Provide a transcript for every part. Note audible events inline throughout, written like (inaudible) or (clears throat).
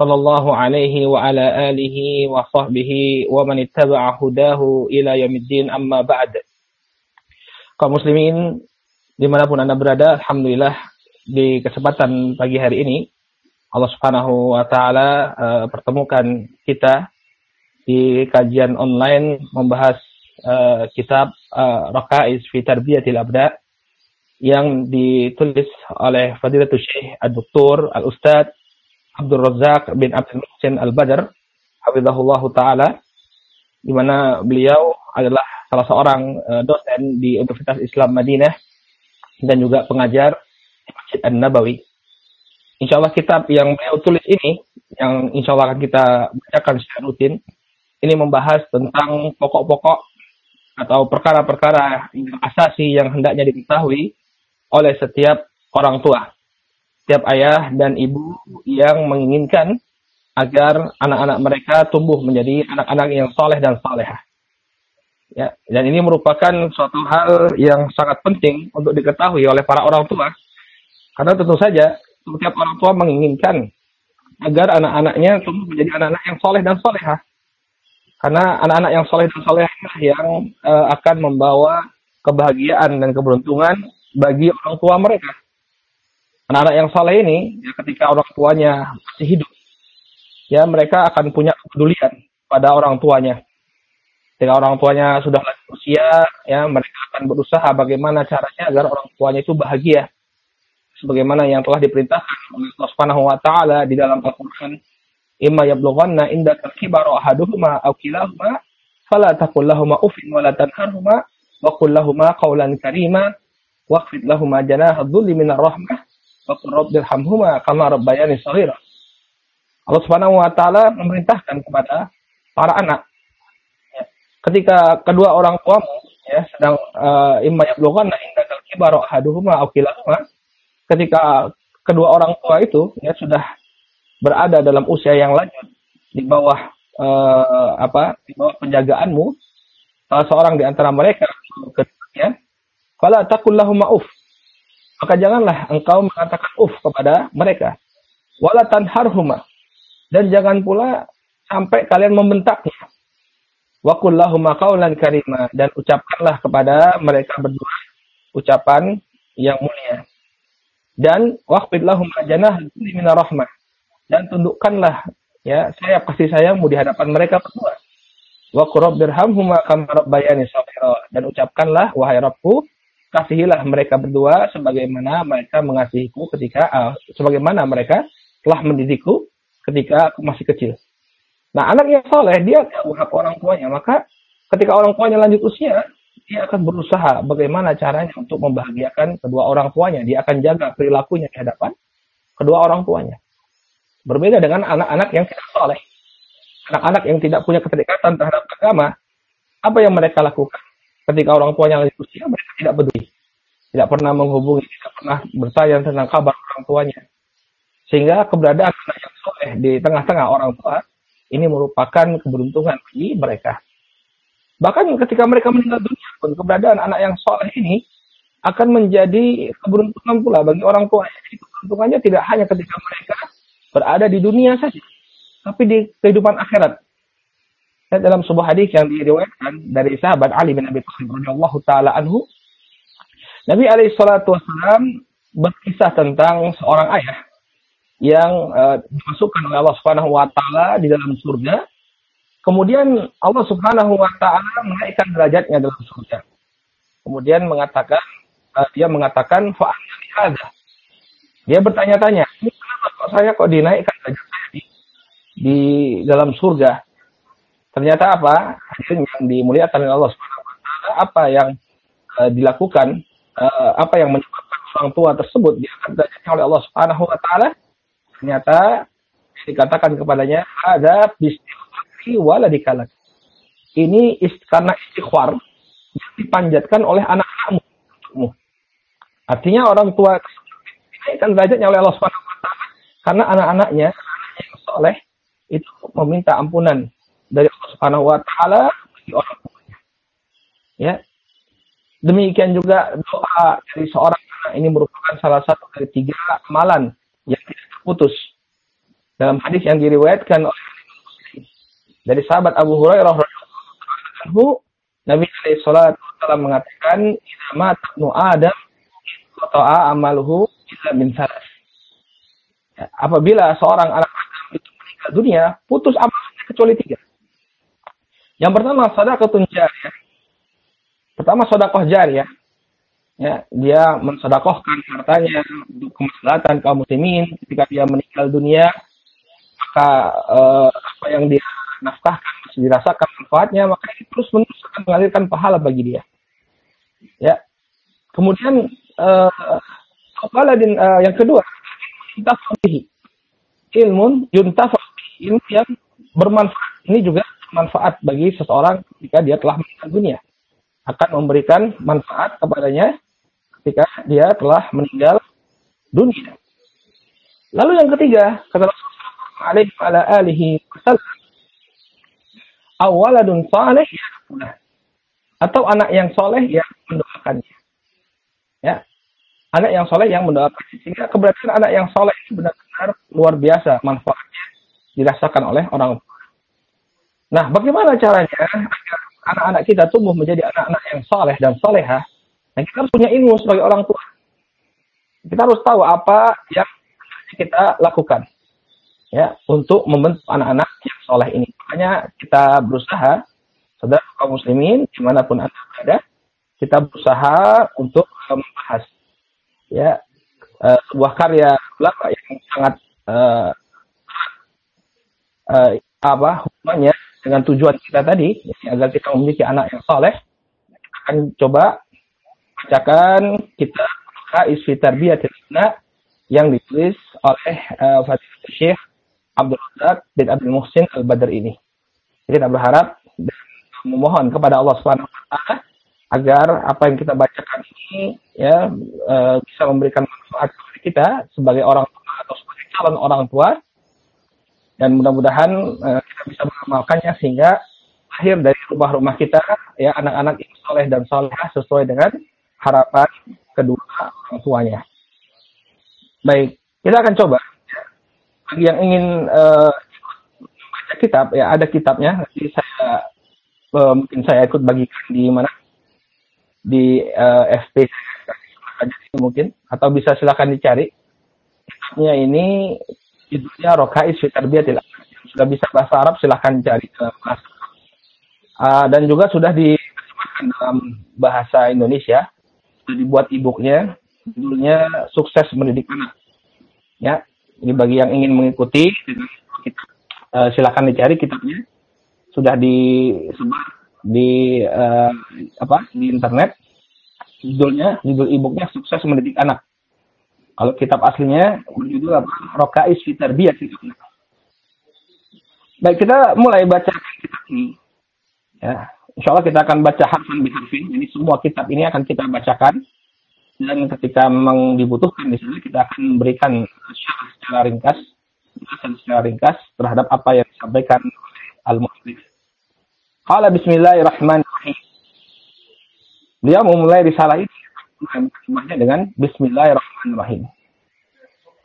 sallallahu alaihi wa ala alihi wa sahbihi wa man ittaba'a hudahu ila yamiddin amma ba'd. Kaum muslimin di mana pun anda berada, Alhamdulillah di kesempatan pagi hari ini Allah Subhanahu wa taala uh, pertemukan kita di kajian online membahas uh, kitab uh, Raqaiz fi Tarbiyatil Abda yang ditulis oleh Fadilatul Syekh Ad-Doktor Al-Ustad Abdul Razak bin Abdul Muhsin Al-Badr Hafizahullah Ta'ala di mana beliau adalah salah seorang uh, dosen di Universitas Islam Madinah dan juga pengajar di Masjid An-Nabawi. Insya Allah kitab yang beliau tulis ini, yang insya Allah akan kita bacakan secara rutin, ini membahas tentang pokok-pokok atau perkara-perkara asasi yang hendaknya diketahui oleh setiap orang tua, setiap ayah dan ibu yang menginginkan agar anak-anak mereka tumbuh menjadi anak-anak yang soleh dan solehah. Ya, dan ini merupakan suatu hal yang sangat penting untuk diketahui oleh para orang tua. Karena tentu saja setiap orang tua menginginkan agar anak-anaknya tumbuh menjadi anak-anak yang soleh dan solehah. Karena anak-anak yang soleh dan soleh yang uh, akan membawa kebahagiaan dan keberuntungan bagi orang tua mereka. Anak-anak yang soleh ini, ya, ketika orang tuanya masih hidup, ya mereka akan punya kepedulian pada orang tuanya. Ketika orang tuanya sudah lanjut usia, ya mereka akan berusaha bagaimana caranya agar orang tuanya itu bahagia. Sebagaimana yang telah diperintahkan oleh Allah Subhanahu wa taala di dalam Al-Qur'an imma yablughanna indaka kibara ahaduhuma aw kilahuma fala taqul lahumā uffin wa la tanharhuma wa qul lahumā qawlan karīmā waqfid lahumā janāha dhulli minar rahmah rabbirhamhumā kamā rabbayani shaghīrā Allah Subhanahu wa taala memerintahkan kepada para anak. Ya, ketika kedua orang tuamu ya sedang uh, imma yablughanna indaka kibara ahaduhuma aw kilahuma ketika kedua orang tua itu ya sudah berada dalam usia yang lanjut di bawah uh, apa di bawah penjagaanmu salah seorang di antara mereka keduanya fala takul lahum mauf maka janganlah engkau mengatakan uf kepada mereka. Wala tanharhuma. Dan jangan pula sampai kalian membentaknya. Wa lahum qawlan karima. Dan ucapkanlah kepada mereka berdua ucapan yang mulia. Dan waqfid lahum janah minar rahmah. Dan tundukkanlah ya saya kasih sayangmu di hadapan mereka berdua. Wa qurabbirhamhuma kama rabbayani shaghira dan ucapkanlah wahai Rabbku kasihilah mereka berdua sebagaimana mereka mengasihiku ketika uh, sebagaimana mereka telah mendidikku ketika aku masih kecil. Nah, anak yang soleh dia tahu hak orang tuanya, maka ketika orang tuanya lanjut usia, dia akan berusaha bagaimana caranya untuk membahagiakan kedua orang tuanya. Dia akan jaga perilakunya di hadapan kedua orang tuanya. Berbeda dengan anak-anak yang tidak soleh. Anak-anak yang tidak punya keterikatan terhadap agama, apa yang mereka lakukan? Ketika orang tuanya lagi usia, tidak peduli. Tidak pernah menghubungi, tidak pernah bertanya tentang kabar orang tuanya. Sehingga keberadaan anak yang soleh di tengah-tengah orang tua, ini merupakan keberuntungan bagi mereka. Bahkan ketika mereka meninggal dunia pun, keberadaan anak yang soleh ini akan menjadi keberuntungan pula bagi orang tua. Jadi keberuntungannya tidak hanya ketika mereka berada di dunia saja, tapi di kehidupan akhirat. Dan dalam sebuah hadis yang diriwayatkan dari sahabat Ali bin Abi Thalib radhiyallahu taala anhu, Nabi alaihi salatu wasallam berkisah tentang seorang ayah yang uh, dimasukkan oleh Allah Subhanahu wa taala di dalam surga. Kemudian Allah Subhanahu wa taala menaikkan derajatnya dalam surga. Kemudian mengatakan uh, dia mengatakan fa Dia bertanya-tanya, ini saya kok dinaikkan derajat saya di, di dalam surga. Ternyata apa? Yang dimuliakan oleh Allah Subhanahu wa taala apa yang uh, dilakukan uh, apa yang menyebabkan orang tua tersebut diangkat derajatnya oleh Allah Subhanahu wa taala ternyata dikatakan kepadanya ada bisri wala dikalak. Ini ist, karena istighfar dipanjatkan oleh anak-anakmu. Artinya orang tua dinaikkan derajatnya oleh Allah Subhanahu wa taala karena anak-anaknya yang soleh itu meminta ampunan dari Allah Subhanahu wa taala bagi orang tuanya. Ya. Demikian juga doa dari seorang anak ini merupakan salah satu dari tiga amalan yang tidak terputus. Dalam hadis yang diriwayatkan oleh dari sahabat Abu Hurairah radhiyallahu Nabi alaihi salatu wasallam mengatakan, "Idza tabnu Adam, qata'a amaluhu illa min salas." Ya, apabila seorang anak Adam itu meninggal dunia, putus amalnya kecuali tiga. Yang pertama sedekah jariyah. Pertama sedekah jariyah. Ya, dia mensedekahkan hartanya untuk kemaslahatan kaum muslimin ketika dia meninggal dunia, maka eh, apa yang dia nafkahkan masih dirasakan manfaatnya, maka ini terus menerus akan mengalirkan pahala bagi dia. Ya. Kemudian uh, uh, yang kedua, yuntafa'bihi. Ilmun yuntafa'bihi. Ilmu yang bermanfaat. Ini juga manfaat bagi seseorang ketika dia telah meninggal dunia. Akan memberikan manfaat kepadanya ketika dia telah meninggal dunia. Lalu yang ketiga, kata Rasulullah alaihi wasallam, awaladun atau anak yang soleh yang mendoakannya. Ya, anak yang soleh yang mendoakan. Sehingga keberatan anak yang soleh itu benar-benar luar biasa manfaatnya dirasakan oleh orang tua. Nah, bagaimana caranya anak-anak kita tumbuh menjadi anak-anak yang soleh dan soleha? Nah, kita harus punya ilmu sebagai orang tua. Kita harus tahu apa yang kita lakukan ya untuk membentuk anak-anak yang soleh ini. Makanya kita berusaha, saudara kaum muslimin di mana pun anda berada, kita berusaha untuk membahas ya uh, sebuah karya yang sangat uh, uh, apa hubungannya dengan tujuan kita tadi agar kita memiliki anak yang soleh kita akan coba bacakan kita Kais fi Tarbiyatil yang ditulis oleh uh, Fatih Syekh Abdul Razak bin Abdul Muhsin Al-Badr ini. Jadi kita berharap dan memohon kepada Allah Subhanahu wa taala agar apa yang kita bacakan ini ya e, bisa memberikan manfaat kepada kita sebagai orang tua atau sebagai calon orang tua dan mudah-mudahan e, kita bisa mengamalkannya sehingga akhir dari rumah-rumah kita ya anak-anak yang soleh dan soleh sesuai dengan harapan kedua orang tuanya. Baik, kita akan coba. Bagi yang ingin uh, kitab ya ada kitabnya. Nanti saya uh, mungkin saya ikut bagikan di mana? Di uh, FP mungkin. Atau bisa silakan dicari. Kitabnya ini judulnya Rokais Fitarbiyatil sudah bisa bahasa Arab silahkan cari uh, uh, dan juga sudah diterjemahkan dalam bahasa Indonesia sudah dibuat e-booknya judulnya Sukses Mendidik Anak ya ini bagi yang ingin mengikuti, uh, silakan dicari kitabnya. Sudah disebar di uh, apa di internet. Judulnya, judul e-booknya Sukses Mendidik Anak. Kalau kitab aslinya berjudul apa? Rokais Fitar Biar Baik, kita mulai baca kitab ini. Ya, insya Allah kita akan baca harfan biharfin. Jadi semua kitab ini akan kita bacakan dan ketika memang dibutuhkan di sini kita akan memberikan secara ringkas penjelasan secara ringkas terhadap apa yang disampaikan oleh al-mu'allif. Qala bismillahirrahmanirrahim. Dia memulai risalah ini dengan bismillahirrahmanirrahim.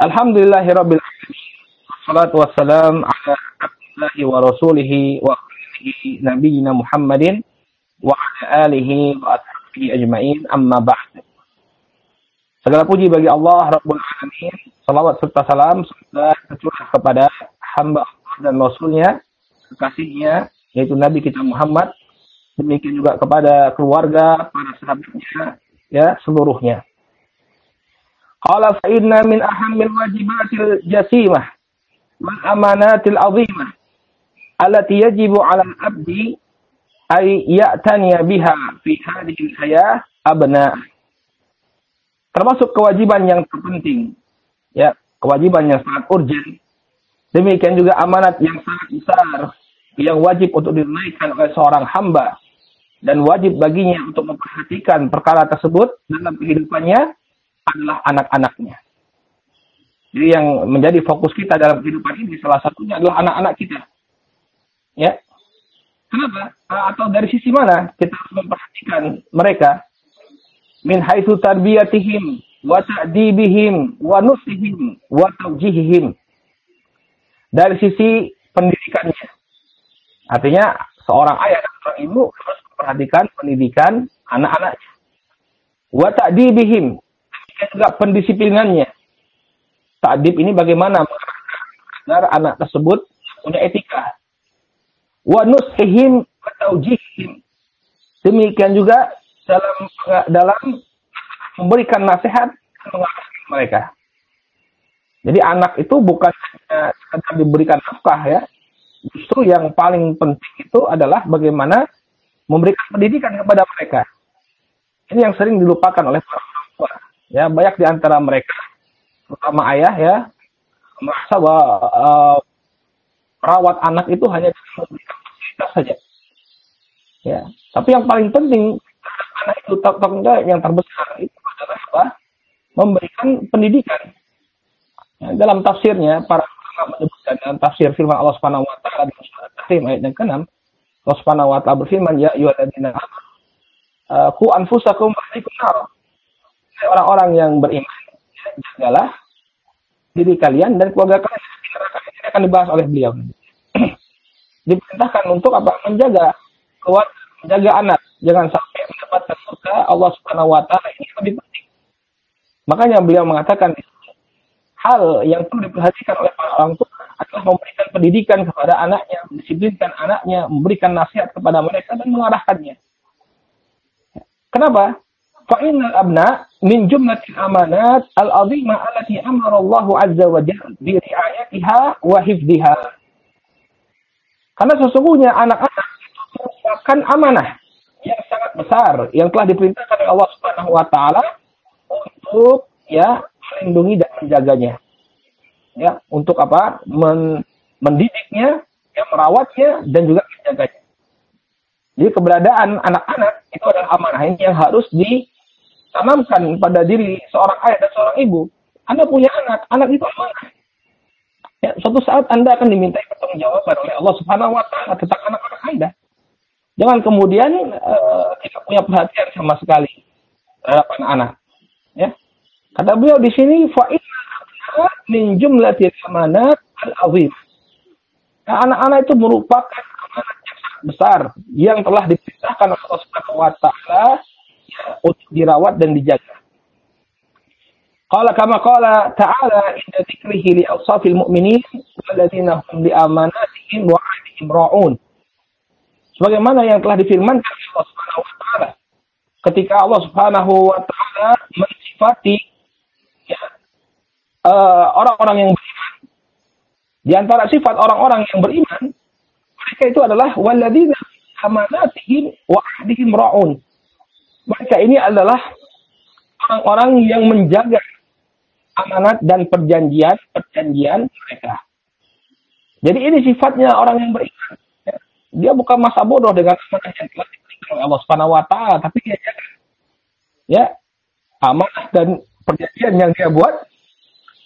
Alhamdulillahirabbil alamin. Wassalam ala abdillahi wa rasulihi wa nabiyina Muhammadin wa ala alihi wa ashabihi ajma'in amma ba'd. Segala puji bagi Allah Rabbul Alamin. Salawat serta salam semoga tercurah kepada hamba dan Rasulnya, kekasihnya, yaitu Nabi kita Muhammad. Demikian juga kepada keluarga, para sahabatnya, ya seluruhnya. Qala fa inna min ahammil wajibatil jasimah wal amanatil azimah allati yajibu 'ala al-'abdi ay ya'taniya biha fi hadhihi al-hayah abna'ah termasuk kewajiban yang terpenting, ya kewajiban yang sangat urgent. Demikian juga amanat yang sangat besar yang wajib untuk dinaikan oleh seorang hamba dan wajib baginya untuk memperhatikan perkara tersebut dalam kehidupannya adalah anak-anaknya. Jadi yang menjadi fokus kita dalam kehidupan ini salah satunya adalah anak-anak kita. Ya. Kenapa? Atau dari sisi mana kita harus memperhatikan mereka? Min haitsu tarbiyatihim wa ta'dibihim wa nusihim wa tawjihihim. Dari sisi pendidikannya. Artinya seorang ayah dan seorang ibu memperhatikan pendidikan anak-anaknya. Wa ta'dibihim. Juga pendisiplinannya Ta'dib ini bagaimana agar anak tersebut punya etika. Wa nushihim wa taujihim. Demikian juga dalam dalam memberikan nasihat mengarahkan mereka. Jadi anak itu bukan hanya sekedar diberikan nafkah ya. Justru yang paling penting itu adalah bagaimana memberikan pendidikan kepada mereka. Ini yang sering dilupakan oleh para orang tua. Ya, banyak di antara mereka terutama ayah ya merasa bahwa uh, perawat anak itu hanya memberikan fasilitas saja. Ya, tapi yang paling penting anak itu tanggung yang terbesar itu adalah apa? Memberikan pendidikan. Ya, dalam tafsirnya para ulama menyebutkan dalam tafsir firman Allah Subhanahu wa taala di surat ayat yang ke-6, Allah Subhanahu wa taala berfirman, "Ya ayyuhalladzina amanu qu anfusakum wa ahlikum nar." Orang-orang yang beriman jagalah diri kalian dan keluarga kalian. Ini akan dibahas oleh beliau. (clears throat) Diperintahkan untuk apa? Menjaga keluarga, menjaga anak. Jangan sampai mendapatkan surga Allah Subhanahu wa taala ini lebih penting. Makanya beliau mengatakan hal yang perlu diperhatikan oleh para orang tua adalah memberikan pendidikan kepada anaknya, mendisiplinkan anaknya, memberikan nasihat kepada mereka dan mengarahkannya. Kenapa? Fa'in al-abna min jumlatil amanat al-azimah alati amarallahu azza wa jahat bi ri'ayatiha wa hifdiha. Karena sesungguhnya anak-anak itu merupakan amanah yang sangat besar yang telah diperintahkan oleh Allah Subhanahu wa taala untuk ya melindungi dan menjaganya. Ya, untuk apa? Men mendidiknya, ya merawatnya dan juga menjaganya. Jadi keberadaan anak-anak itu adalah amanah yang harus di tanamkan pada diri seorang ayah dan seorang ibu. Anda punya anak, anak itu amanah. Ya, suatu saat Anda akan diminta pertanggungjawaban oleh Allah Subhanahu wa taala tentang anak-anak Anda. Jangan kemudian uh, punya perhatian sama sekali terhadap anak-anak. Ya. Kata beliau di sini fa min jumlatil amanat al-azim. Nah, anak-anak itu merupakan amanat yang sangat besar yang telah diperintahkan oleh Allah Subhanahu wa taala untuk dirawat dan dijaga. Qala kama qala ta'ala inda dzikrihi li awsafil mu'minin walladzina hum bi amanatihim wa 'ahdihim ra'un. Sebagaimana yang telah difirmankan Allah Subhanahu wa taala ketika Allah Subhanahu wa taala mensifati ya, uh, orang-orang yang beriman di antara sifat orang-orang yang beriman mereka itu adalah walladzina amanatihim wa 'ahdihim ra'un mereka ini adalah orang-orang yang menjaga amanat dan perjanjian perjanjian mereka. Jadi ini sifatnya orang yang beriman. Dia bukan masa bodoh dengan amanah yang telah diberikan oleh Allah Subhanahu wa taala, tapi dia jaga. Ya, amanah dan perjanjian yang dia buat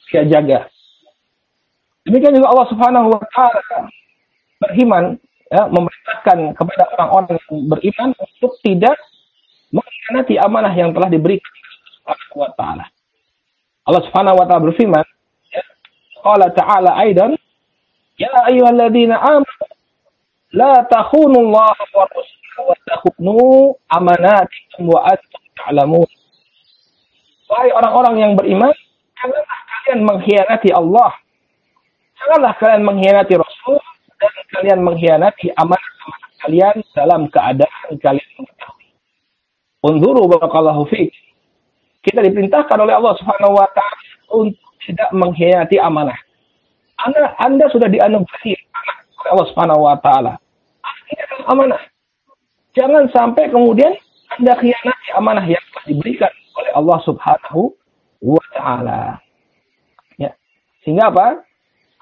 dia jaga. Demikian juga Allah Subhanahu wa taala beriman ya, memerintahkan kepada orang-orang yang beriman untuk tidak mengkhianati amanah yang telah diberikan Subhanahu wa taala. Allah Subhanahu wa taala berfirman, ya, Qala ta'ala aidan, ya ayyuhalladzina amanu la takhunu Allah wa rasulahu wa takhunu amanatikum wa antum ta'lamun. Wahai orang-orang yang beriman, janganlah kalian mengkhianati Allah. Janganlah kalian mengkhianati Rasul dan kalian mengkhianati amanah-amanah kalian dalam keadaan kalian mengetahui. Unzuru barakallahu fiik. Kita diperintahkan oleh Allah Subhanahu wa taala untuk tidak mengkhianati amanah. Anda Anda sudah dianugerahi oleh Allah Subhanahu wa taala. Amanah. Jangan sampai kemudian Anda khianati amanah yang telah diberikan oleh Allah Subhanahu wa taala. Sehingga apa?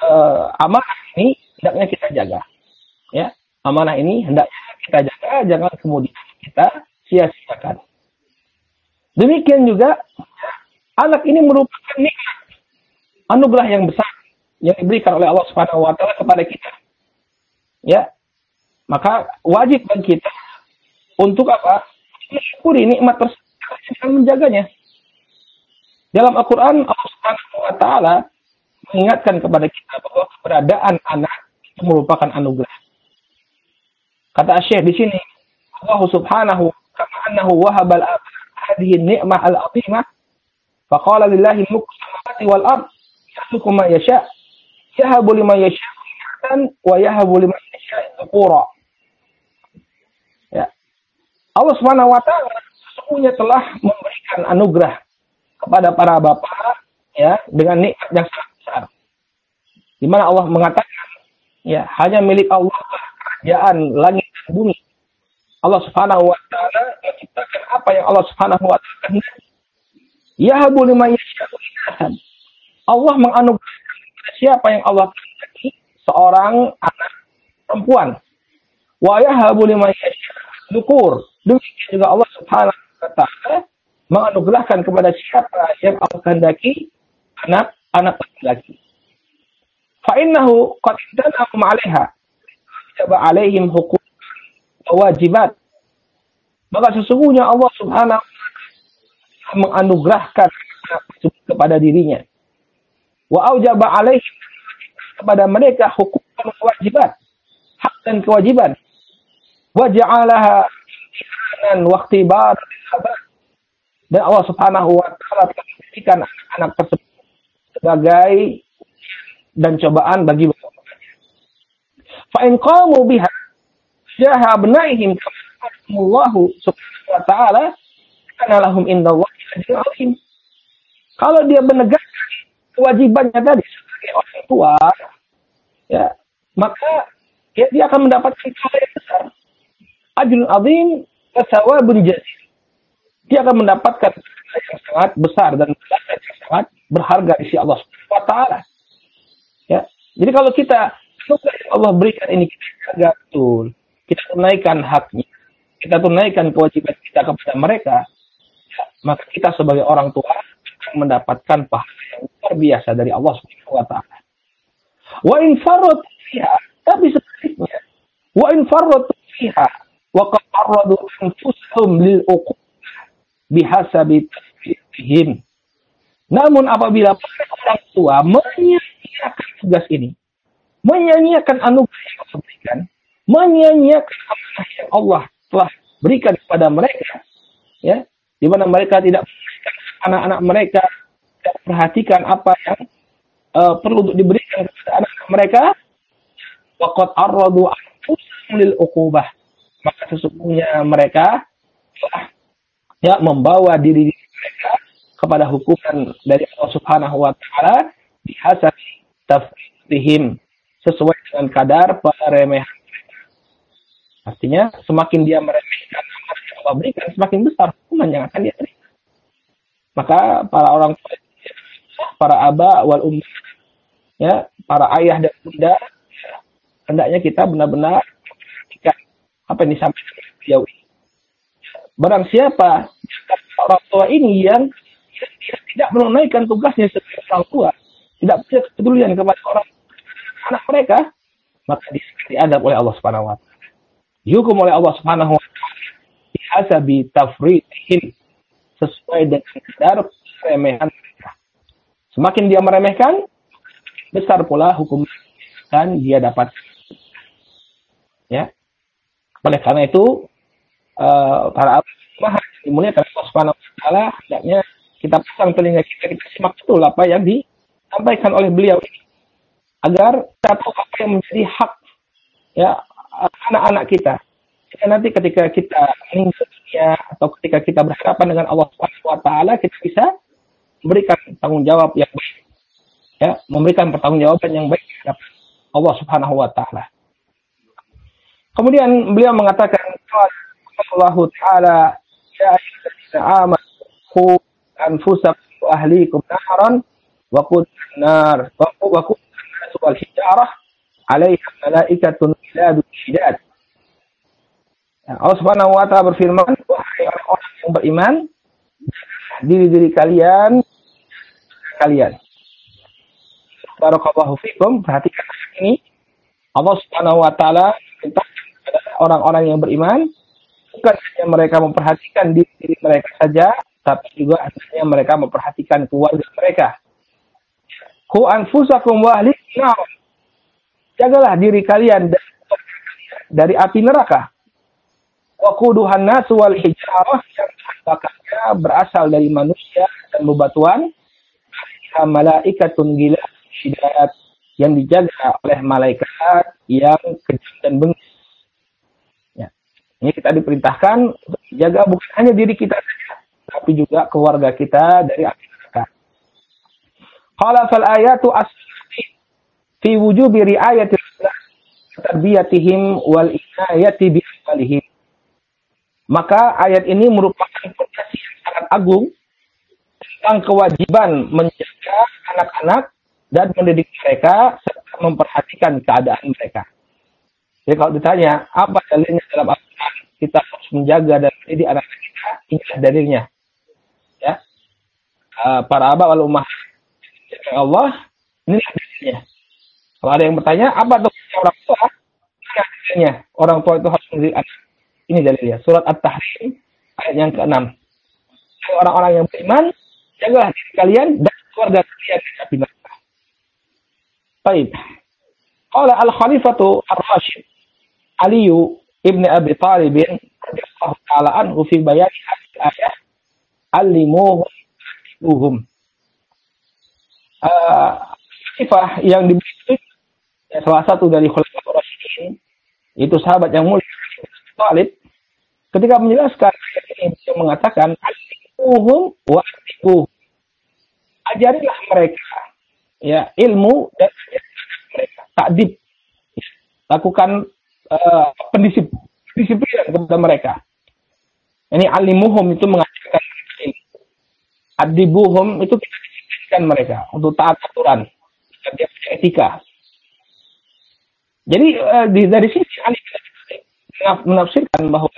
uh, amanah ini hendaknya kita jaga. Ya, amanah ini hendaknya kita jaga, jangan kemudian kita sia-siakan. Demikian juga anak ini merupakan nikmat, anugerah yang besar yang diberikan oleh Allah Subhanahu wa taala kepada kita. Ya. Maka wajib bagi kita untuk apa? Mensyukuri nikmat tersebut dan menjaganya. Dalam Al-Qur'an Allah Subhanahu wa taala mengingatkan kepada kita bahwa keberadaan anak itu merupakan anugerah. Kata Syekh di sini, Allah Subhanahu kama annahu wahaba hadhihi ni'mah al-'azimah faqala lillahi mulku wal ard yakhluqu ma yasha yahabu liman yasha wa yahabu liman yasha qura ya Allah Subhanahu wa taala sesungguhnya telah memberikan anugerah kepada para bapak ya dengan nikmat yang sangat besar di mana Allah mengatakan ya hanya milik Allah kerajaan langit dan bumi Allah Subhanahu wa taala menciptakan apa yang Allah Subhanahu wa taala kehendaki. Yahabu Allah menganugerahkan siapa yang Allah kehendaki seorang anak perempuan. Wa liman yasha'u dukur. Demikian juga Allah Subhanahu wa taala menganugerahkan kepada siapa yang Allah kehendaki anak anak laki-laki. Fa innahu qad danahum 'alaiha. Jaba 'alaihim hukum kewajiban. Maka sesungguhnya Allah Subhanahu menganugerahkan kepada dirinya. Wa aujaba alaih kepada mereka hukum kewajiban, hak dan kewajiban. Wa ja'alaha dan waqtibar dan Allah Subhanahu wa taala telah anak-anak tersebut sebagai dan cobaan bagi Fa in qamu biha jaha benaihim Allah subhanahu wa ta'ala karena lahum indallah azim. Kalau dia menegakkan kewajibannya tadi sebagai orang tua, ya, maka ya, dia akan mendapatkan pahala yang besar. Ajrun azim wasawabun jazil. Dia akan mendapatkan sangat besar dan yang sangat berharga di sisi Allah Subhanahu wa taala. Ya. Jadi kalau kita Allah berikan ini kita jaga betul kita tunaikan haknya, kita tunaikan kewajiban kita kepada mereka, maka kita sebagai orang tua akan mendapatkan pahala yang luar biasa dari Allah Subhanahu wa taala. Wa in farrat fiha, tapi sebaliknya, wa in farrat fiha wa qad anfusahum lil uqub bihasabi tafsirihim. Namun apabila orang tua menyanyiakan tugas ini, menyanyiakan anugerah yang Allah berikan, apa yang Allah telah berikan kepada mereka, ya, di mana mereka tidak anak-anak mereka tidak perhatikan apa yang uh, perlu untuk diberikan kepada anak-anak mereka, waqad arradu anfusahum lil uqubah. Maka sesungguhnya mereka telah ya membawa diri mereka kepada hukuman dari Allah Subhanahu wa taala bihasab tafsirihim sesuai dengan kadar peremehan Artinya semakin dia meremehkan Allah berikan, semakin besar hukuman yang akan dia terima. Maka para orang tua, para aba wal um, ya, para ayah dan bunda, ya, hendaknya kita benar-benar apa yang disampaikan beliau ini. Barang siapa orang tua ini yang tidak menunaikan tugasnya sebagai orang tua, tidak punya kepedulian kepada orang anak mereka, maka diadab oleh Allah Subhanahu wa taala dihukum oleh Allah Subhanahu wa taala bihasabi tafridihim sesuai dengan kadar keremehan mereka. Semakin dia meremehkan, besar pula hukum dan dia dapat. Ya. Oleh karena itu, uh, para ulama dimuliakan Allah Subhanahu wa taala hendaknya kita pasang telinga kita kita simak betul apa yang disampaikan oleh beliau ini agar kita tahu apa yang menjadi hak ya anak-anak kita. Jika nanti ketika kita meninggal atau ketika kita berhadapan dengan Allah Subhanahu wa taala kita bisa memberikan tanggung jawab yang baik. Ya, memberikan pertanggungjawaban yang baik terhadap Allah Subhanahu wa taala. Kemudian beliau mengatakan Allah taala ya ayyuhallazina amanu anfusakum wa ahlikum naran wa qud nar wa qud wal hijarah alaiha malaikatun iladu syidad. Allah Subhanahu wa taala berfirman, wahai orang-orang yang beriman, diri-diri kalian kalian. Barakallahu fikum, perhatikan ini. Allah Subhanahu wa taala orang-orang yang beriman bukan hanya mereka memperhatikan diri, diri mereka saja, tapi juga hanya mereka memperhatikan keluarga mereka. Ku anfusakum wa Jagalah diri kalian dari api neraka waquduhan nasu wal hijarah yang bakarnya berasal dari manusia dan bebatuan malaikatun gila yang dijaga oleh malaikat yang kejam dan bengis. Ya. Ini kita diperintahkan jaga bukan hanya diri kita saja, tapi juga keluarga kita dari api neraka. Qala fal ayatu asli fi wujubi ri'ayati tarbiyatihim wal inayati bi amalihim maka ayat ini merupakan fondasi yang sangat agung tentang kewajiban menjaga anak-anak dan mendidik mereka serta memperhatikan keadaan mereka. Jadi kalau ditanya apa dalilnya dalam Al-Quran kita harus menjaga dan mendidik anak anak kita, inilah dalilnya. Ya, uh, para abah wal ummah Allah, ini dalilnya. Kalau ada yang bertanya, apa tugasnya orang tua? Ini dalilnya. Orang tua itu harus mendidik anak ini dalilnya. Surat At-Tahrim ayat yang ke-6. Orang-orang yang beriman, jagalah diri kalian dan keluarga kalian api neraka. Baik. Qala al-Khalifatu ar-Rashid Aliyu ibn Abi Talib radhiyallahu taala anhu fi bayan ayat alimuhum uh, sifat yang dimiliki salah satu dari Khalifah Rasyidin itu sahabat yang mulia Talib ketika menjelaskan ini dia mengatakan alimuhum wa atibuhum. Ajarilah mereka ya ilmu dan mereka takdib. Lakukan uh, pendisip, pendisiplinan kepada mereka. Ini alimuhum itu mengajarkan ilmu. Adibuhum itu kita disiplinkan mereka untuk taat aturan. Punya etika. Jadi uh, di, dari sisi alim menafsirkan bahwa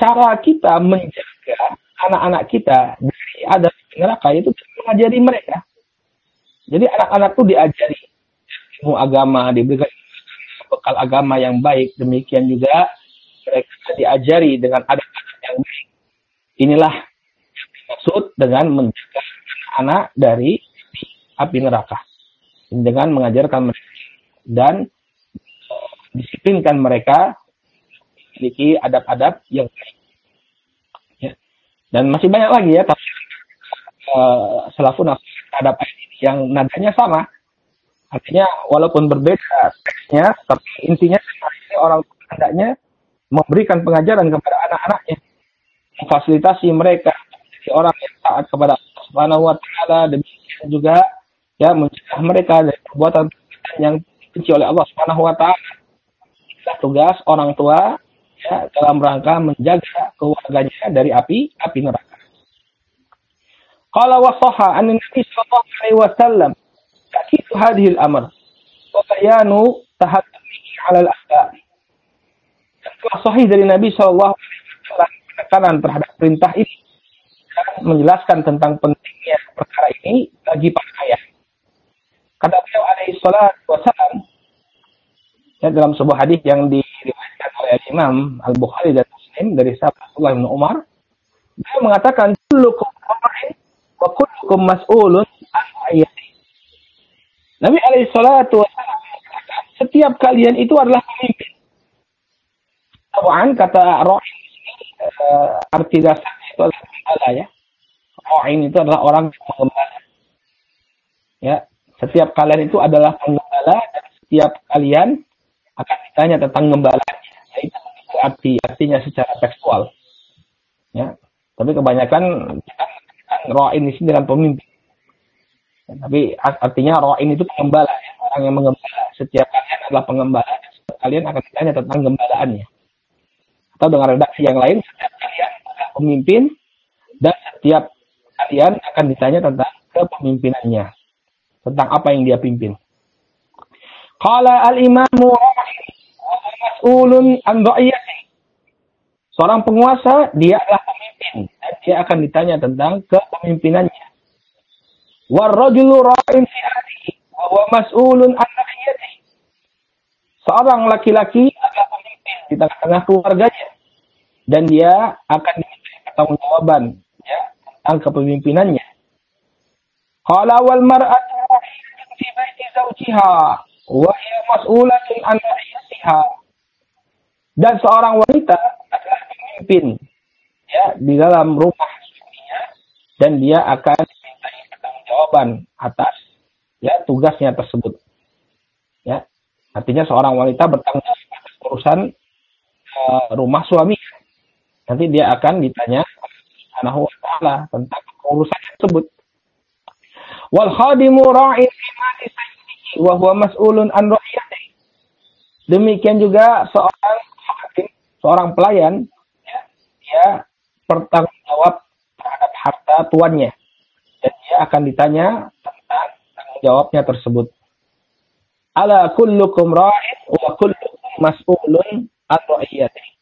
cara kita menjaga anak-anak kita dari ada neraka itu mengajari mereka. Jadi anak-anak itu diajari ilmu agama, diberikan bekal agama yang baik. Demikian juga mereka diajari dengan adab-adab yang baik. Inilah maksud dengan menjaga anak dari api neraka. Dengan mengajarkan mereka dan disiplinkan mereka memiliki adab-adab yang baik. Ya. Dan masih banyak lagi ya tapi uh, salafun adab yang nadanya sama. Artinya walaupun berbeda teksnya, tapi intinya orang hendaknya memberikan pengajaran kepada anak-anaknya, memfasilitasi mereka jadi orang yang taat kepada Allah Subhanahu wa taala demikian juga ya mencegah mereka dari perbuatan yang dibenci oleh Allah Subhanahu wa taala. Tugas orang tua ya, dalam rangka menjaga keluarganya dari api api neraka. Qala wa sahha an Nabi sallallahu alaihi wasallam ta'kid hadhihi al-amr wa bayanu tahaddumi 'ala al-akhbar. Telah sahih dari Nabi sallallahu alaihi wasallam penekanan terhadap perintah ini menjelaskan tentang pentingnya perkara ini bagi para ayah. Kata beliau alaihi salatu wasallam ya, dalam sebuah hadis yang diriwayatkan oleh Imam Al Bukhari dan Muslim dari sahabat Abdullah bin Umar, dia mengatakan kullukum ra'in wa kullukum mas'ulun an Nabi alaihi salatu wasallam setiap kalian itu adalah pemimpin. Tawan kata ra'in uh, arti dasar itu adalah gembala ya. Ra'in itu adalah orang yang. Ya, setiap kalian itu adalah penggembala dan setiap kalian akan ditanya tentang gembalanya. Itu arti artinya secara tekstual. Ya, tapi kebanyakan roh ini sih dengan pemimpin. Ya, tapi artinya roh ini itu pengembala, ya. orang yang mengembala. Setiap kalian adalah pengembala. Setiap kalian akan ditanya tentang gembalaannya. Atau dengan redaksi yang lain, setiap kalian adalah pemimpin dan setiap kalian akan ditanya tentang kepemimpinannya, tentang apa yang dia pimpin. Qala al-imamu mas'ulun an Seorang penguasa, dia adalah pemimpin. Dan dia akan ditanya tentang kepemimpinannya. Warrajulu ra'in fi wa huwa mas'ulun an Seorang laki-laki adalah pemimpin di tengah-tengah keluarganya. Dan dia akan diminta pertanggungjawaban ya, tentang kepemimpinannya. Qala wal mar'atu fi baiti zawjiha wa hiya mas'ulatun an Dan seorang wanita adalah pemimpin ya di dalam rumah suaminya dan dia akan pertanggungjawaban atas ya tugasnya tersebut. Ya. Artinya seorang wanita bertanggung jawab atas urusan uh, rumah suami. Nanti dia akan ditanya Subhanahu taala tentang urusan tersebut. Wal khadimu ra'in wa huwa mas'ulun an. Demikian juga seorang seorang pelayan ya, dia bertanggung jawab terhadap harta tuannya. Dan dia akan ditanya tentang tanggung jawabnya tersebut. Ala kullukum ra'in wa kullukum mas'ulun ra'iyatihi.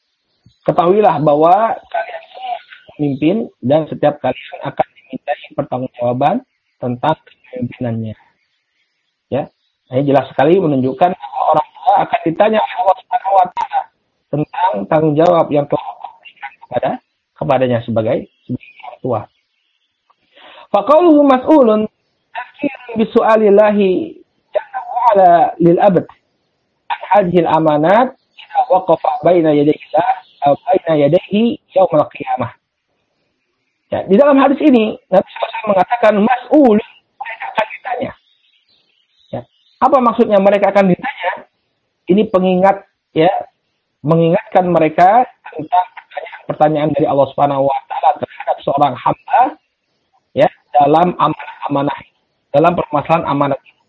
Ketahuilah bahwa kalian semua pemimpin dan setiap kalian akan dimintai pertanggungjawaban tentang kepemimpinannya. Ya, ini jelas sekali menunjukkan bahwa orang tua akan ditanya oleh Allah Subhanahu wa taala tentang tanggung jawab yang telah diberikan kepada kepadanya sebagai sebagai orang tua. Faqauluhu mas'ulun tafsirun bisu'alillahi jalla wa'ala lil abad an hadhihi al-amanat idza waqafa baina yadayhi atau baina yadayhi yaumil qiyamah. Ya, di dalam hadis ini Nabi SAW mengatakan mas'ul mereka akan ditanya. Ya. Apa maksudnya mereka akan ditanya? Ini pengingat ya mengingatkan mereka tentang pertanyaan-pertanyaan dari Allah Subhanahu wa taala terhadap seorang hamba dalam amanah-amanah dalam permasalahan amanah ini.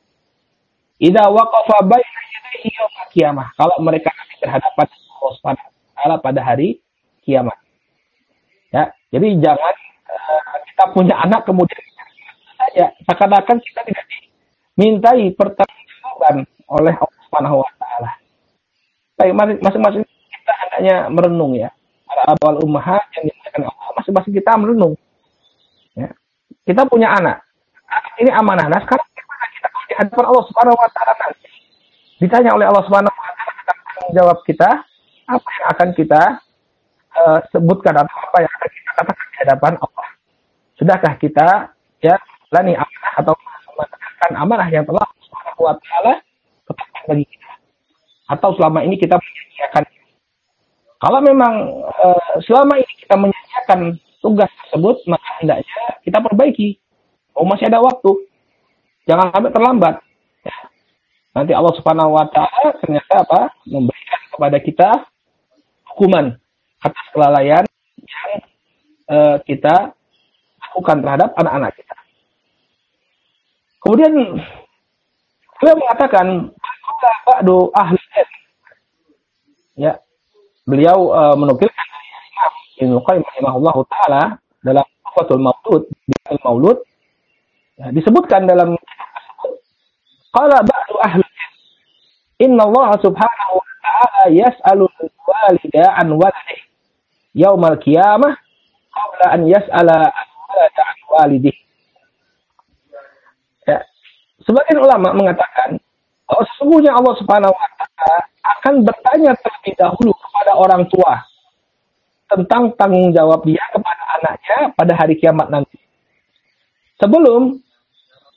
Idza waqafa baina yadayhi yaumil Kalau mereka nanti berhadapan Allah pada hari kiamat. Ya, jadi jangan kita punya anak kemudian saja seakan-akan kita tidak dimintai pertanggungjawaban oleh Allah Subhanahu wa taala. Baik, masing-masing kita hendaknya merenung ya. Para abal ummahat yang dimuliakan Allah, masing-masing kita merenung. Kita punya anak. Ini amanah. Nah, sekarang gimana kita di hadapan Allah Subhanahu wa taala nanti? Ditanya oleh Allah Subhanahu wa taala jawab kita, apa yang akan kita uh, sebutkan atau apa yang akan kita katakan di hadapan Allah? Sudahkah kita ya lani amanah atau menegakkan amanah yang telah Subhanahu wa taala tetapkan bagi kita? Atau selama ini kita menyanyiakan kalau memang e, selama ini kita menyanyiakan tugas tersebut, maka hendaknya kita perbaiki. Oh masih ada waktu. Jangan sampai terlambat. Ya. Nanti Allah Subhanahu wa taala ternyata apa? memberikan kepada kita hukuman atas kelalaian yang e, kita lakukan terhadap anak-anak kita. Kemudian beliau mengatakan ahli Ya. Beliau uh, menukilkan Ibnu Qayyim rahimahullah taala dalam Fathul Maulud di Maulud ya, disebutkan dalam qala ba'du ahli Inna Allah subhanahu wa ta'ala yas'alu walida an waladihi yaumal qiyamah qabla an yas'ala walidih. Ya. Sebagian ulama mengatakan bahwa sesungguhnya Allah Subhanahu wa taala akan bertanya terlebih dahulu kepada orang tua tentang tanggung jawab dia kepada anaknya pada hari kiamat nanti. Sebelum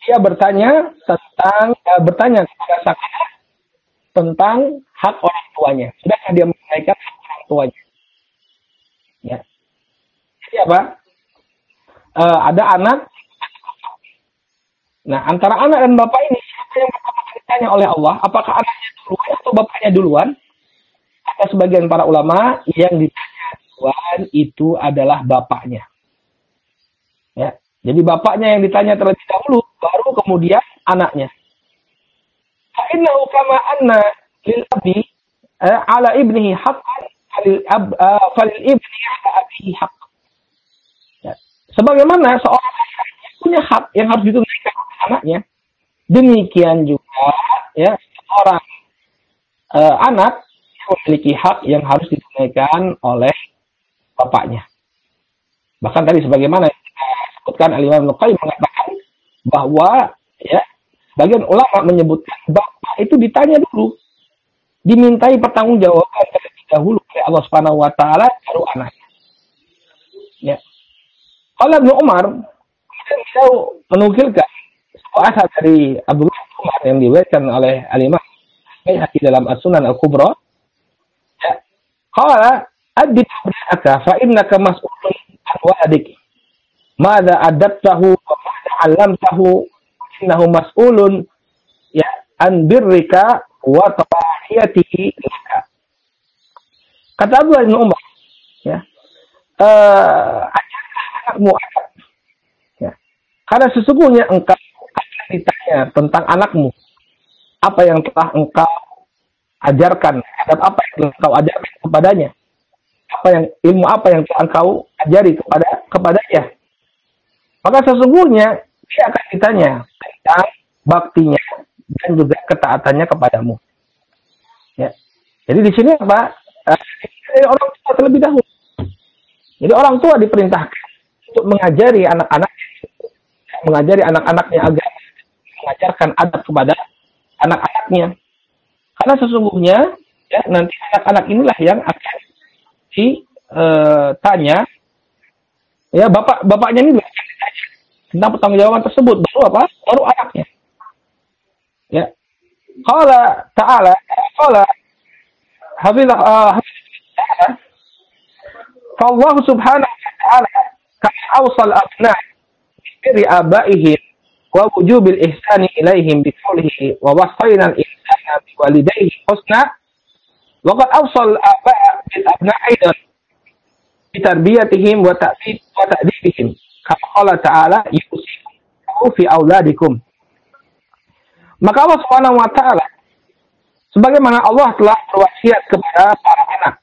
dia bertanya tentang uh, bertanya kepada saksi tentang hak orang tuanya. Sudahkah dia menunaikan hak orang tuanya? Ya. Jadi apa? uh, ada anak. Nah, antara anak dan bapak ini siapa yang pertama ditanya oleh Allah, apakah anaknya duluan atau bapaknya duluan? Ada sebagian para ulama yang ditanya duluan itu adalah bapaknya. Ya, jadi bapaknya yang ditanya terlebih dahulu, baru kemudian anaknya. Sebagaimana seorang punya hak yang harus ditunaikan anaknya. Demikian juga ya seorang uh, anak memiliki hak yang harus ditunaikan oleh bapaknya. Bahkan tadi sebagaimana disebutkan Al-Imam mengatakan bahwa ya bagian ulama menyebutkan bapak itu ditanya dulu, dimintai pertanggungjawaban terlebih dahulu oleh Allah Subhanahu wa taala baru anaknya. Ya. Kalau Ibnu Umar beliau menukilkan sebuah dari Abu Umar yang diriwayatkan oleh Al-Imam dalam As-Sunan Al-Kubra. Ya. Adib abna'aka fa innaka mas'ulun an waladik. Mada adabtahu wa mada 'allamtahu innahu mas'ulun ya an birrika wa tawahiyatihi laka. Kata Abu bin Umar, ya, uh, ajarkan anakmu adab. Ya. Karena sesungguhnya engkau akan ditanya tentang anakmu. Apa yang telah engkau ajarkan, adab apa yang telah engkau ajarkan kepadanya apa yang ilmu apa yang telah engkau ajari kepada kepadanya. Maka sesungguhnya dia akan ditanya tentang baktinya dan juga ketaatannya kepadamu. Ya. Jadi di sini apa? Eh, orang tua terlebih dahulu. Jadi orang tua diperintahkan untuk mengajari anak-anak, mengajari anak-anaknya agar mengajarkan adab kepada anak-anaknya. Karena sesungguhnya ya nanti anak-anak inilah yang akan ditanya eh, ya bapak bapaknya ini tentang pertanggungjawaban tersebut. Baru apa? Baru anaknya ya. Qala ta'ala qala hafilah uh, Allah subhanahu wa ta'ala kama awsal abna bi abaihim wa wujubil ihsani ilaihim bi qawlihi wa wasayna al-ihsana bi walidayhi husna Waqad awsal aba bil abna aidan bitarbiyatihim wa ta'dib wa ta'dibihim. Kama Ta'ala yusikum fi auladikum. Maka Allah Subhanahu wa taala sebagaimana Allah telah berwasiat kepada para anak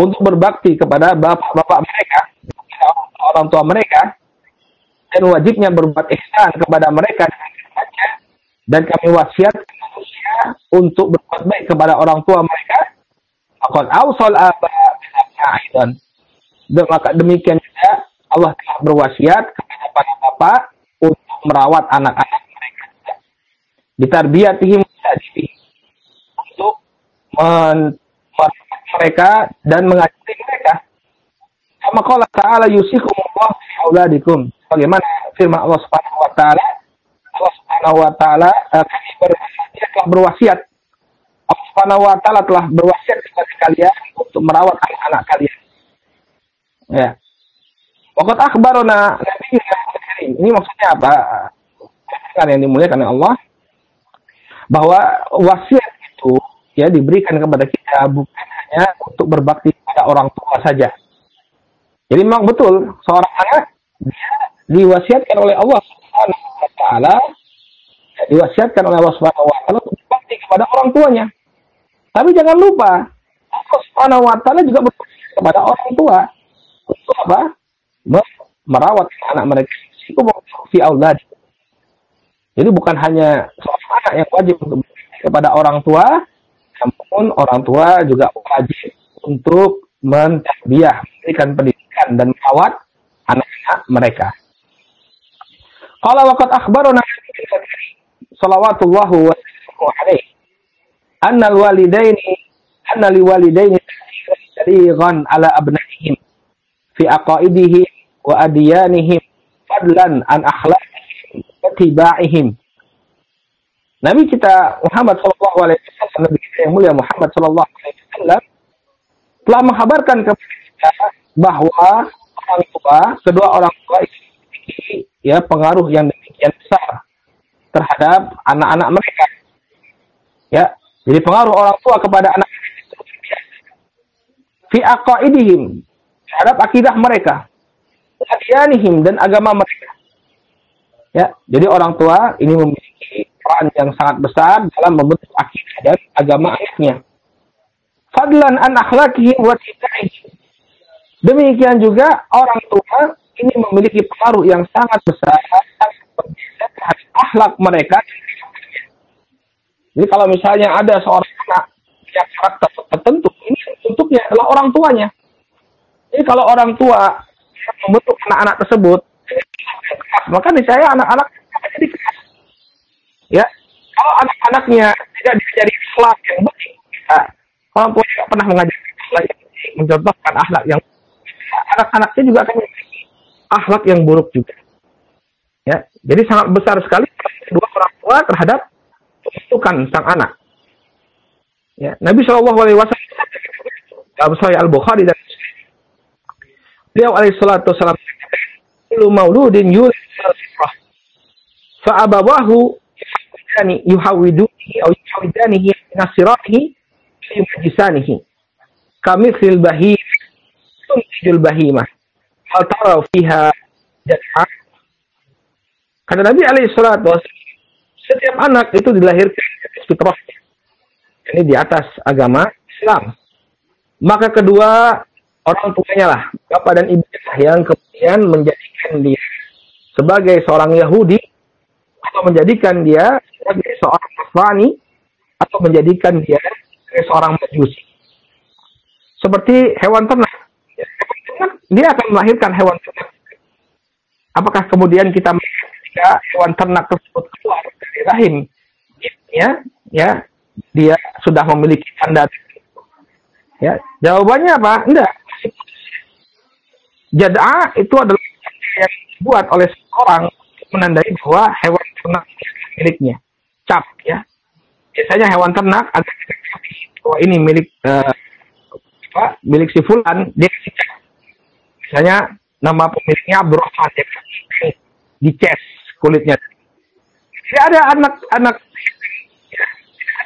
untuk berbakti kepada bapak-bapak mereka, orang tua mereka, dan wajibnya berbuat ihsan kepada mereka dan kami wasiat manusia untuk berbuat baik kepada orang tua mereka Akan awsal aba aidan. Maka demikian juga Allah telah berwasiat kepada para bapak untuk merawat anak-anak mereka. Ditarbiyatihim untuk merawat mereka dan mengajari mereka. Sama kalau Ta'ala yusikum Allah fi auladikum. Bagaimana firman Allah Subhanahu wa taala Allah Subhanahu wa taala uh, telah berwasiat Allah Subhanahu telah berwasiat kepada kalian untuk merawat anak-anak kalian. Ya. Waqat akhbarona Nabi Ini maksudnya apa? Kan yang dimuliakan oleh Allah bahwa wasiat itu ya diberikan kepada kita bukan hanya untuk berbakti kepada orang tua saja. Jadi memang betul seorang anak dia diwasiatkan oleh Allah Subhanahu wa taala diwasiatkan oleh Allah Subhanahu wa taala berbakti kepada orang tuanya. Tapi jangan lupa, Allah Subhanahu wa taala juga berfirman kepada orang tua untuk apa? Merawat anak mereka. Itu fi aulad. Jadi bukan hanya seorang anak yang wajib untuk kepada orang tua, namun orang tua juga wajib untuk mentarbiyah, memberikan pendidikan dan merawat anak-anak mereka. Qala waqad akhbarana salawatullahu wa wa an Nabi kita Muhammad sallallahu alaihi wasallam Nabi kita yang mulia Muhammad sallallahu alaihi wasallam telah menghabarkan kepada kita bahwa orang tua, kedua orang tua ini ya pengaruh yang demikian besar terhadap anak-anak mereka. Ya, jadi pengaruh orang tua kepada anak fi aqaidihim terhadap akidah mereka, adiyanihim dan agama mereka. Ya, jadi orang tua ini memiliki peran yang sangat besar dalam membentuk akidah dan agama anaknya. Fadlan an akhlaqihim wa Demikian juga orang tua ini memiliki pengaruh yang sangat besar terhadap akhlak mereka Jadi kalau misalnya ada seorang anak yang karakter tertentu, ini untuknya adalah orang tuanya. Jadi kalau orang tua membentuk anak-anak tersebut, maka saya anak-anak jadi keras. Ya, kalau anak-anaknya tidak diajari akhlak yang baik, ya, orang tua tidak pernah mengajar akhlak yang baik, mencontohkan akhlak yang anak-anaknya juga akan akhlak yang buruk juga. Ya, jadi sangat besar sekali kedua orang tua terhadap pembentukan sang anak. Ya, Nabi Shallallahu Alaihi Wasallam dalam Sahih Al Bukhari dan beliau alaihi salatu wasallam kullu mauludin yulad fitrah fa abawahu yani yuhawidunihi aw yuhawidanihi nasiratihi yumajisanihi kamithil bahim tuntijul bahimah. Hal tara fiha jad'a kata Nabi alaihi salatu wasallam setiap anak itu dilahirkan fitrah ini di atas agama Islam maka kedua orang tuanya lah, bapak dan ibu yang kemudian menjadikan dia sebagai seorang Yahudi atau menjadikan dia sebagai seorang Nasrani atau menjadikan dia sebagai seorang Majusi. Seperti hewan ternak. Dia akan melahirkan hewan ternak. Apakah kemudian kita ketika hewan ternak tersebut keluar dari rahim, ya, ya, dia sudah memiliki tanda Ya, jawabannya apa? Enggak. Jad'a itu adalah yang dibuat oleh seorang menandai bahwa hewan ternak miliknya. Cap, ya. Biasanya hewan ternak ada bahwa ini milik uh, apa, milik si fulan, dia. Misalnya nama pemiliknya Abdurrahman, dia kasih dices kulitnya. Jadi ada anak-anak ya,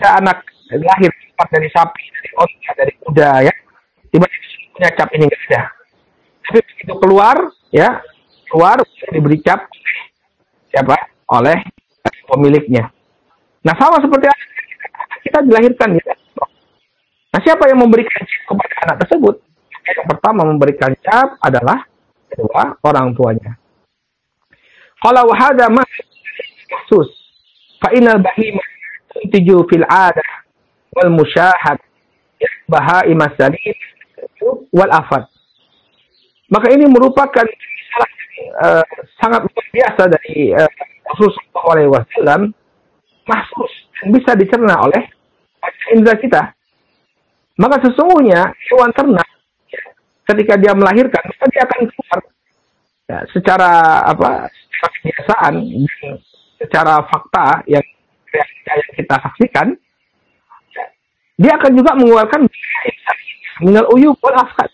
ada anak lahir dari sapi, dari onta, dari kuda ya. Tiba-tiba punya cap ini enggak ada. Tapi begitu keluar, ya, keluar diberi cap siapa? Oleh pemiliknya. Nah sama seperti kita dilahirkan ya. Nah siapa yang memberikan cap kepada anak tersebut? Yang pertama memberikan cap adalah kedua orang tuanya. Kalau wahada mah khusus, fa inal bahimah tuju fil adah wal musyahad bahai masalih wal afad. Maka ini merupakan salah uh, sangat luar biasa dari uh, Rasulullah Wasallam mahsus dan bisa dicerna oleh indera kita. Maka sesungguhnya hewan ternak ketika dia melahirkan maka dia akan keluar ya, secara apa kebiasaan secara fakta yang, yang kita saksikan dia akan juga mengeluarkan minal uyub wal afkat.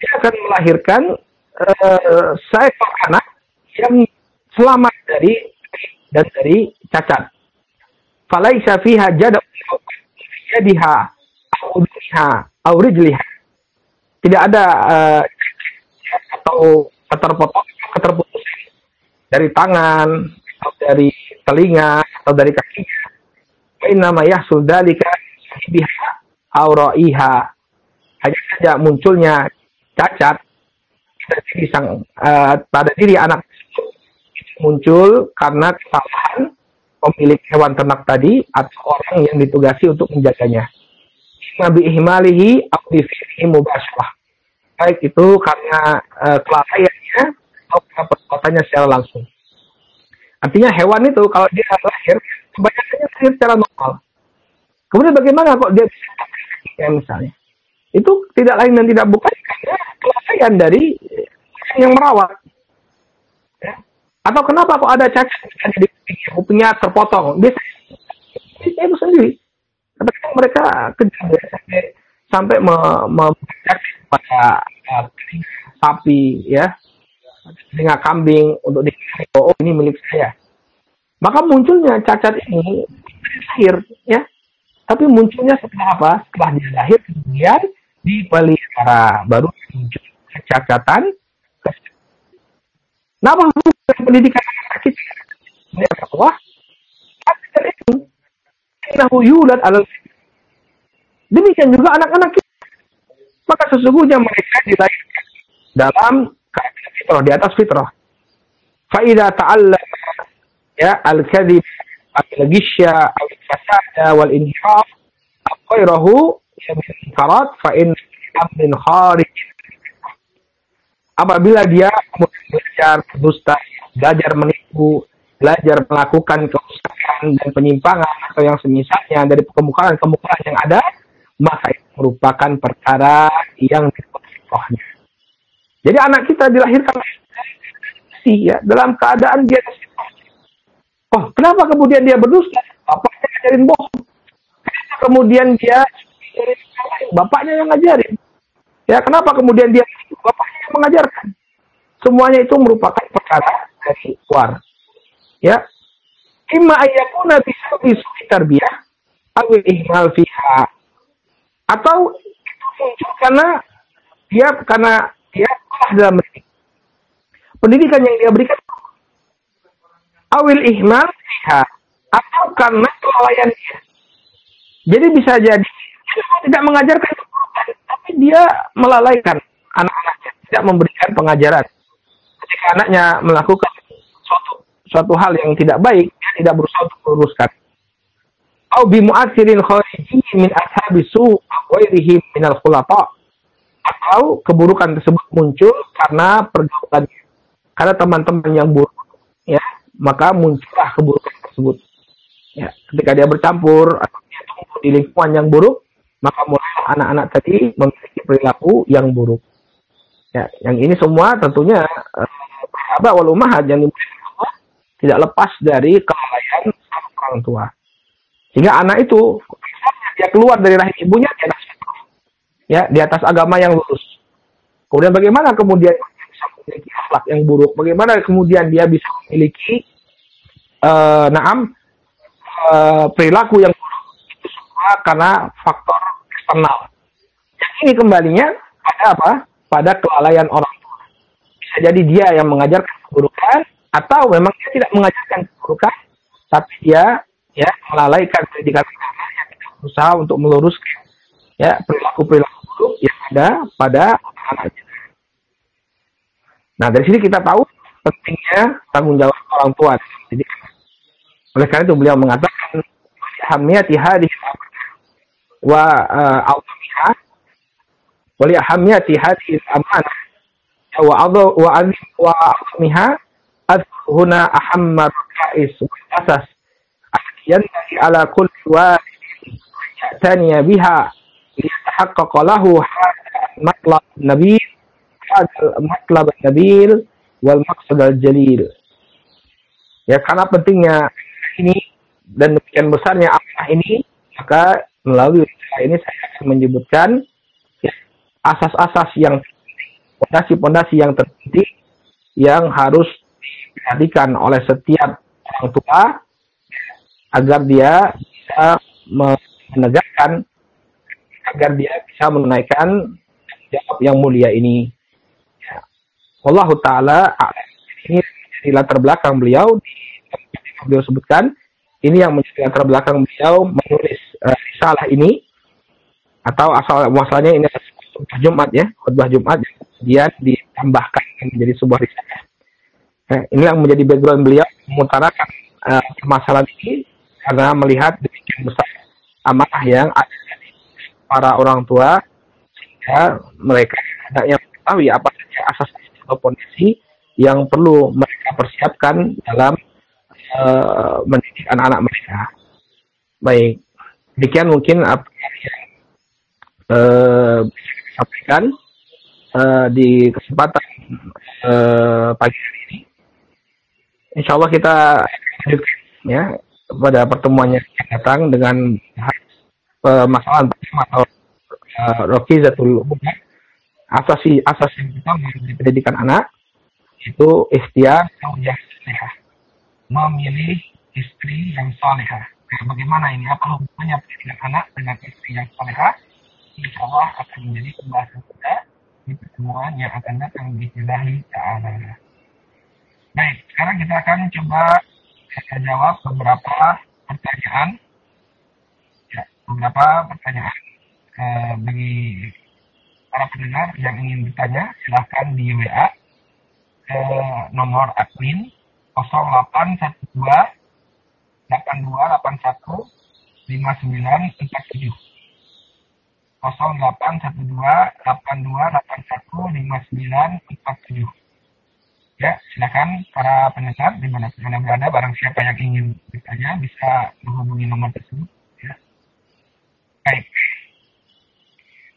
Dia akan melahirkan uh, seekor anak yang selamat dari dan dari cacat. Falaisa fiha jada yadiha audhiha aurijliha. Tidak ada uh, atau keterpotong keterputusan dari tangan atau dari telinga atau dari kakinya. Inna ma yahsul dalika auraiha hanya saja munculnya cacat pada sang uh, pada diri anak muncul karena kesalahan pemilik hewan ternak tadi atau orang yang ditugasi untuk menjaganya. Nabi ihmalihi aktivihi mubasyrah. Baik itu karena uh, kelalaiannya atau perbuatannya secara langsung. Artinya hewan itu kalau dia lahir, kebanyakan lahir secara normal. Kemudian bagaimana kok dia bisa ya misalnya? Itu tidak lain dan tidak bukan karena kelalaian dari yang merawat. Ya. Atau kenapa kok ada cacat di kupingnya terpotong? Bisa itu sendiri. Tapi mereka kejam ya, sampai sampai memecak pada uh, sapi ya telinga kambing untuk dikasih oh ini milik saya maka munculnya cacat ini lahir ya tapi munculnya setelah apa? Setelah dia lahir, kemudian dipelihara. Baru muncul kecacatan. Nama pendidikan anak kita? Ini Allah. itu. Innahu yulad alal Demikian juga anak-anak kita. Maka sesungguhnya mereka dilahirkan dalam fitrah, di atas fitrah. Fa'idha ta'alla ya al-kadhib al-gisya al-fasada wal inhiraf ghairahu min karat fa in min kharij apabila dia belajar berdusta, belajar menipu, belajar melakukan kerusakan dan penyimpangan atau yang semisalnya dari kemungkaran-kemungkaran yang ada, maka itu merupakan perkara yang diperlukannya. Jadi anak kita dilahirkan ya dalam keadaan dia Oh, kenapa kemudian dia berdusta? Bapaknya ngajarin bohong. Kemudian dia bapaknya yang ngajarin? Ya, kenapa kemudian dia bapaknya yang mengajarkan? Semuanya itu merupakan perkara dari luar. Ya. Imma ayyakuna bisa tarbiyah atau ihmal fiha. Atau karena dia karena dia dalam pendidikan yang dia berikan awil ihmal fiha atau karena kelalaian dia. Jadi bisa jadi tidak mengajarkan tapi dia melalaikan anak-anaknya, tidak memberikan pengajaran. Ketika anaknya melakukan suatu suatu hal yang tidak baik, dia tidak berusaha untuk meluruskan. Au bi mu'athirin khariji min ashabi su' ghairihi min al Atau keburukan tersebut muncul karena pergaulan karena teman-teman yang buruk ya maka muncullah keburukan tersebut. Ya, ketika dia bercampur atau dia tumbuh di lingkungan yang buruk, maka mulai anak-anak tadi memiliki perilaku yang buruk. Ya, yang ini semua tentunya sahabat eh, wal yang tidak lepas dari kelalaian orang tua. Sehingga anak itu dia keluar dari rahim ibunya di atas ya di atas agama yang lurus. Kemudian bagaimana kemudian memiliki akhlak yang buruk. Bagaimana kemudian dia bisa memiliki uh, naam uh, perilaku yang buruk itu semua karena faktor eksternal. Yang ini kembalinya pada apa? Pada kelalaian orang tua. Bisa jadi dia yang mengajarkan keburukan atau memang dia tidak mengajarkan keburukan, tapi dia ya melalaikan pendidikan yang berusaha untuk meluruskan ya perilaku perilaku ada pada anak-anaknya. Nah dari sini kita tahu pentingnya tanggung jawab orang tua. Jadi oleh karena itu beliau mengatakan hamiyati hadis wa uh, awamiha wa li hamiyati hadis amanah wa adha wa azim wa awamiha huna ahamma kais asas yanbaghi ala kulli wa ya'tani biha liyatahaqqaqa lahu matlab nabi matlab nabil wal maksud al jalil. Ya karena pentingnya ini dan demikian besarnya apa ini maka melalui ini saya akan menyebutkan ya, asas-asas yang pondasi-pondasi yang terpenting yang harus diperhatikan oleh setiap orang tua agar dia bisa menegakkan agar dia bisa menunaikan jawab yang mulia ini. Wallahu taala ini di latar belakang beliau. Beliau sebutkan ini yang menjadi latar belakang beliau menulis uh, risalah ini. Atau asal muasalnya ini khutbah Jumat ya. Khutbah Jumat dia ditambahkan menjadi sebuah risalah. Nah, ini yang menjadi background beliau mengutarakan uh, masalah ini karena melihat demikian besar amanah yang ada para orang tua sehingga mereka yang mengetahui apa saja asas kondisi yang perlu mereka persiapkan dalam uh, mendidik anak-anak mereka. Baik, demikian mungkin apa yang uh, sampaikan uh, di kesempatan uh, pagi ini. Insya Allah kita lanjutkan ya pada pertemuan yang datang dengan permasalahan atau uh, Rokizatul Umum asasi asas yang pertama dari pendidikan anak itu ikhtiar yang sehat memilih istri yang solehah nah, bagaimana ini? Apa hubungannya pendidikan anak dengan istri yang solehah insya Allah akan menjadi pembahasan kita di pertemuan yang akan datang di ilahi ta'ala. Baik sekarang kita akan coba kita jawab beberapa pertanyaan. Ya, beberapa pertanyaan uh, bagi para pendengar yang ingin bertanya silahkan di WA ke nomor admin 0812 8281 5947 0812 8281 5947 Ya, silakan para pendengar di mana mana berada, barang siapa yang ingin bertanya bisa menghubungi nomor tersebut. Ya. Baik.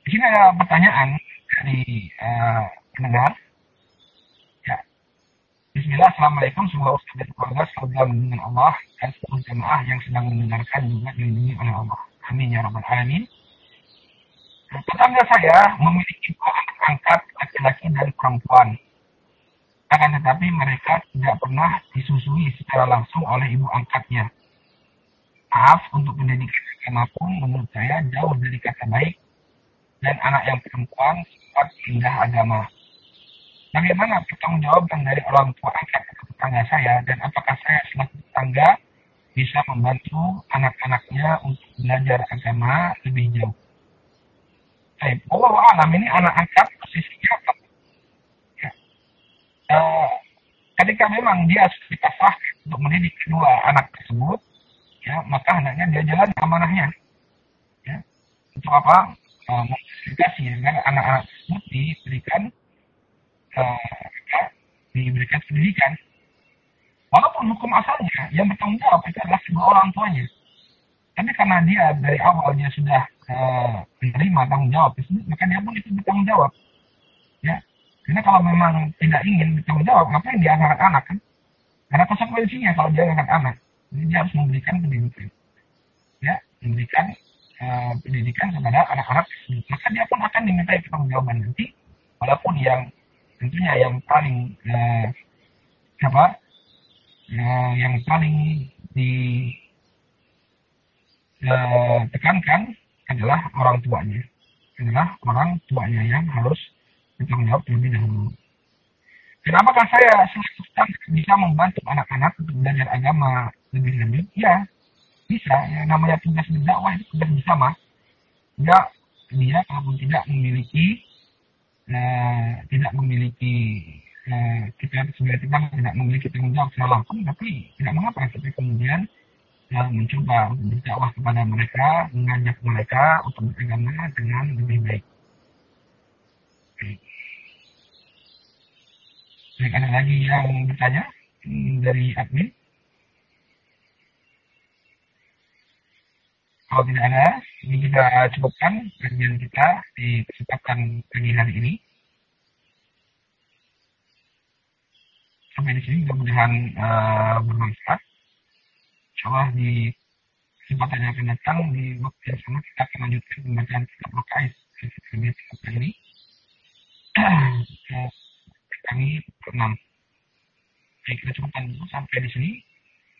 Di sini ada pertanyaan dari uh, pendengar. Ya. Bismillah, Assalamualaikum. Semoga Ustaz dan keluarga selalu dalam dengan Allah dan seluruh jemaah yang sedang mendengarkan juga dilindungi oleh Allah. Amin ya Rabbal Alamin. Tetangga saya memiliki dua angkat laki-laki dan perempuan akan tetapi mereka tidak pernah disusui secara langsung oleh ibu angkatnya. Maaf untuk pendidikan agama pun menurut saya jauh dari kata baik dan anak yang perempuan sempat pindah agama. Bagaimana pertanggungjawaban dari orang tua angkat tetangga saya dan apakah saya selaku tetangga bisa membantu anak-anaknya untuk belajar agama lebih jauh? Baik, Allah alam ini anak angkat posisinya apa? uh, ketika memang dia sudah sah untuk mendidik kedua anak tersebut, ya maka anaknya dia jalan amanahnya. Ya. Untuk apa? Uh, memfasilitasi agar anak-anak tersebut diberikan uh, ya, diberikan pendidikan. Walaupun hukum asalnya yang bertanggung jawab itu adalah kedua orang tuanya. Tapi karena dia dari awalnya sudah uh, menerima tanggung jawab tersebut, maka dia pun itu bertanggung jawab. Ya, karena kalau memang tidak ingin bertanggung jawab, ngapain dia anak-anak kan? Karena konsekuensinya kalau dia anak-anak, dia harus memberikan pendidikan. Ya, memberikan uh, pendidikan kepada anak-anak Maka dia pun akan diminta pertanggungjawaban nanti, walaupun yang tentunya yang paling uh, apa? Uh, yang paling di uh, adalah orang tuanya, adalah orang tuanya yang harus bertanggung jawab terlebih dahulu. Kenapa saya bisa membantu anak-anak untuk belajar agama lebih lanjut? Ya, bisa. Ya, namanya tugas berdakwah itu tugas bersama. Ya, dia kalaupun tidak memiliki uh, tidak memiliki uh, kita sebagai kita tidak memiliki tanggung jawab secara langsung, tapi tidak mengapa. Tapi kemudian uh, mencoba untuk berdakwah kepada mereka, mengajak mereka untuk beragama dengan lebih baik. Baik, ada lagi yang bertanya hmm, dari admin? Kalau tidak ada, ini kita cukupkan kajian kita di kesempatan pagi hari ini. Sampai di sini mudah-mudahan uh, bermanfaat. Insya di kesempatan yang akan datang di waktu yang sama kita akan lanjutkan pembacaan kitab Lokais ini. kami enam. Baik, kita cukupkan dulu sampai di sini.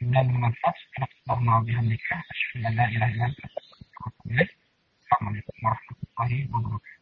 لا من الفصل نفسنا النكاح أشهد أن لا إله إلا أنت أستغفرك ورحمة الله. وبركاته